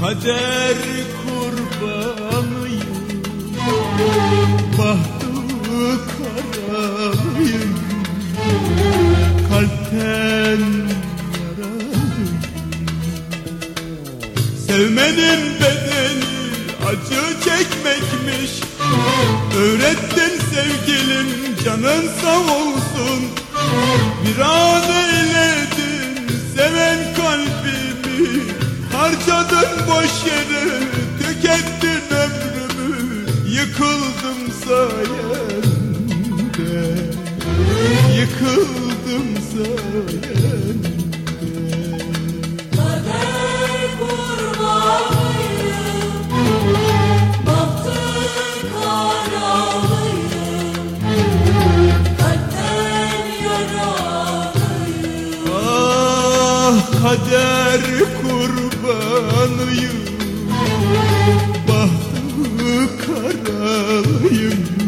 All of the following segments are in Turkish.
kader kurbanıyım Bahtı karalıyım Kalpten yaralıyım Sevmenin bedeli acı çekmekmiş Öğrettin sevgilim canın sağ olsun. Bir an eyledin seven kalbimi Harcadın boş yere tükettin ömrümü Yıkıldım sayende. Yıkıldım sayende kader kurbanıyım. Bahtı karalıyım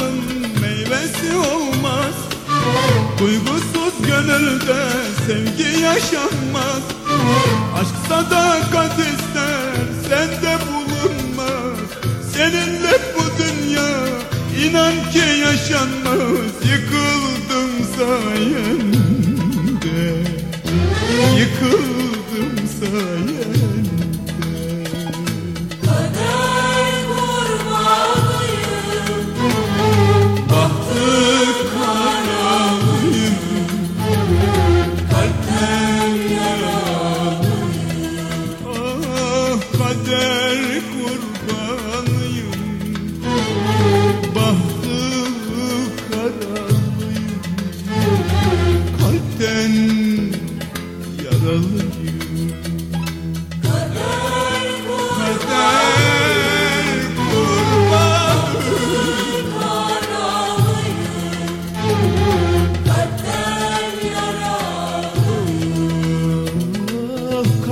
dalın meyvesi olmaz. Duygusuz gönülde sevgi yaşanmaz. Aşk sadakat ister sende bulunmaz. Seninle bu dünya inan ki yaşanmaz. Yıkıldım sayende. Yıkıldım sayende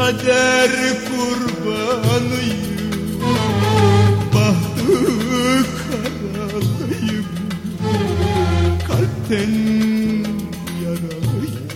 kader kurbanıyım. Bahtı karalıyım. Kalpten yaralıyım.